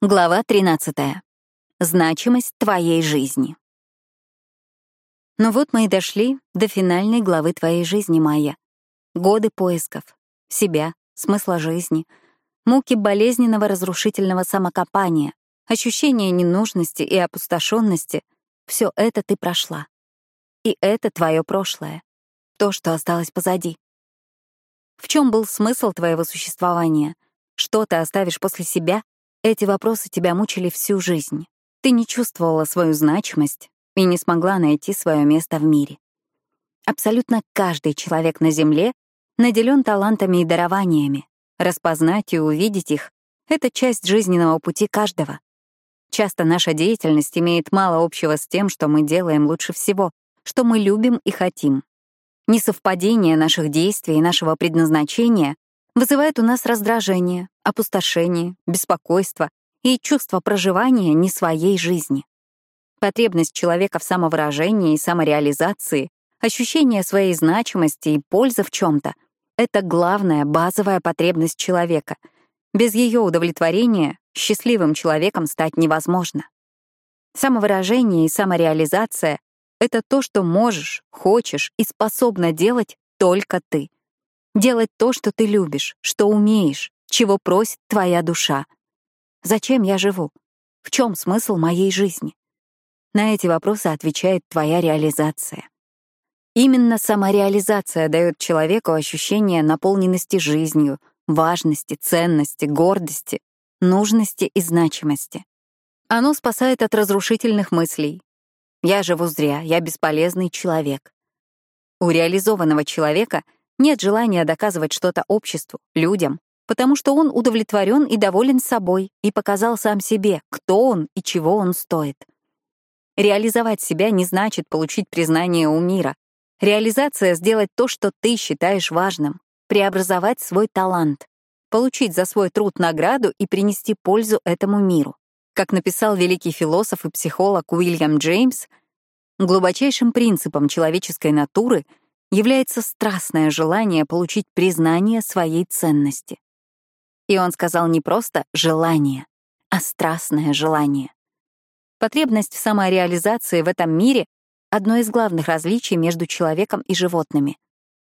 Глава 13. Значимость твоей жизни. Ну вот мы и дошли до финальной главы твоей жизни, Майя. Годы поисков, себя, смысла жизни, муки болезненного разрушительного самокопания, ощущение ненужности и опустошенности — все это ты прошла. И это твое прошлое, то, что осталось позади. В чем был смысл твоего существования? Что ты оставишь после себя эти вопросы тебя мучили всю жизнь. Ты не чувствовала свою значимость и не смогла найти свое место в мире. Абсолютно каждый человек на Земле наделен талантами и дарованиями. Распознать и увидеть их — это часть жизненного пути каждого. Часто наша деятельность имеет мало общего с тем, что мы делаем лучше всего, что мы любим и хотим. Несовпадение наших действий и нашего предназначения вызывает у нас раздражение, опустошение, беспокойство и чувство проживания не своей жизни. Потребность человека в самовыражении и самореализации, ощущение своей значимости и пользы в чем-то — это главная базовая потребность человека. Без ее удовлетворения счастливым человеком стать невозможно. Самовыражение и самореализация — это то, что можешь, хочешь и способна делать только ты. Делать то, что ты любишь, что умеешь, чего просит твоя душа. Зачем я живу? В чем смысл моей жизни? На эти вопросы отвечает твоя реализация. Именно самореализация дает человеку ощущение наполненности жизнью, важности, ценности, гордости, нужности и значимости. Оно спасает от разрушительных мыслей. Я живу зря, я бесполезный человек. У реализованного человека — нет желания доказывать что-то обществу, людям, потому что он удовлетворен и доволен собой и показал сам себе, кто он и чего он стоит. Реализовать себя не значит получить признание у мира. Реализация — сделать то, что ты считаешь важным, преобразовать свой талант, получить за свой труд награду и принести пользу этому миру. Как написал великий философ и психолог Уильям Джеймс, глубочайшим принципом человеческой натуры — является страстное желание получить признание своей ценности. И он сказал не просто «желание», а страстное желание. Потребность в самореализации в этом мире — одно из главных различий между человеком и животными.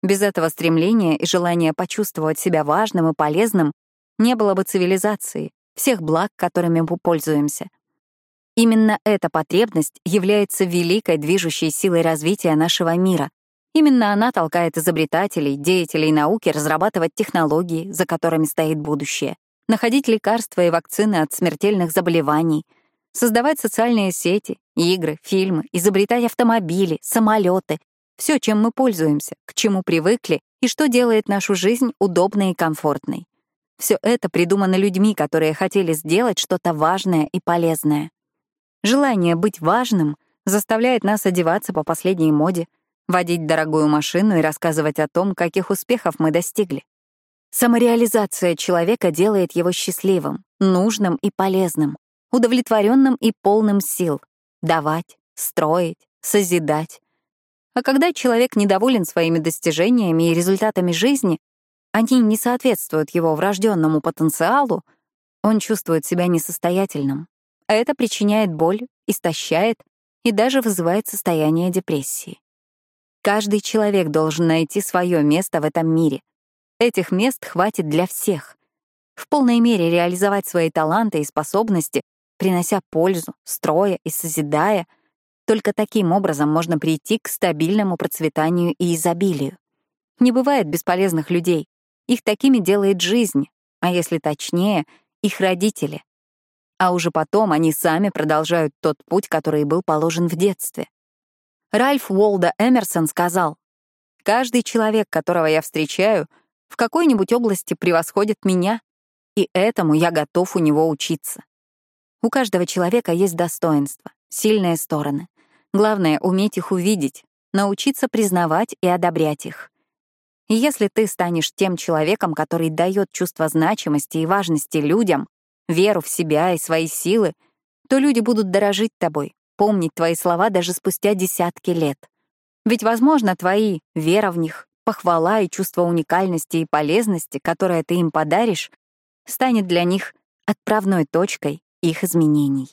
Без этого стремления и желания почувствовать себя важным и полезным не было бы цивилизации, всех благ, которыми мы пользуемся. Именно эта потребность является великой движущей силой развития нашего мира, Именно она толкает изобретателей, деятелей науки разрабатывать технологии, за которыми стоит будущее, находить лекарства и вакцины от смертельных заболеваний, создавать социальные сети, игры, фильмы, изобретать автомобили, самолеты, все, чем мы пользуемся, к чему привыкли и что делает нашу жизнь удобной и комфортной. Все это придумано людьми, которые хотели сделать что-то важное и полезное. Желание быть важным заставляет нас одеваться по последней моде, водить дорогую машину и рассказывать о том, каких успехов мы достигли. Самореализация человека делает его счастливым, нужным и полезным, удовлетворенным и полным сил — давать, строить, созидать. А когда человек недоволен своими достижениями и результатами жизни, они не соответствуют его врожденному потенциалу, он чувствует себя несостоятельным. А это причиняет боль, истощает и даже вызывает состояние депрессии. Каждый человек должен найти свое место в этом мире. Этих мест хватит для всех. В полной мере реализовать свои таланты и способности, принося пользу, строя и созидая, только таким образом можно прийти к стабильному процветанию и изобилию. Не бывает бесполезных людей. Их такими делает жизнь, а если точнее, их родители. А уже потом они сами продолжают тот путь, который был положен в детстве. Ральф Уолда Эмерсон сказал, «Каждый человек, которого я встречаю, в какой-нибудь области превосходит меня, и этому я готов у него учиться». У каждого человека есть достоинства, сильные стороны. Главное — уметь их увидеть, научиться признавать и одобрять их. И если ты станешь тем человеком, который дает чувство значимости и важности людям, веру в себя и свои силы, то люди будут дорожить тобой, помнить твои слова даже спустя десятки лет. Ведь, возможно, твои вера в них, похвала и чувство уникальности и полезности, которое ты им подаришь, станет для них отправной точкой их изменений.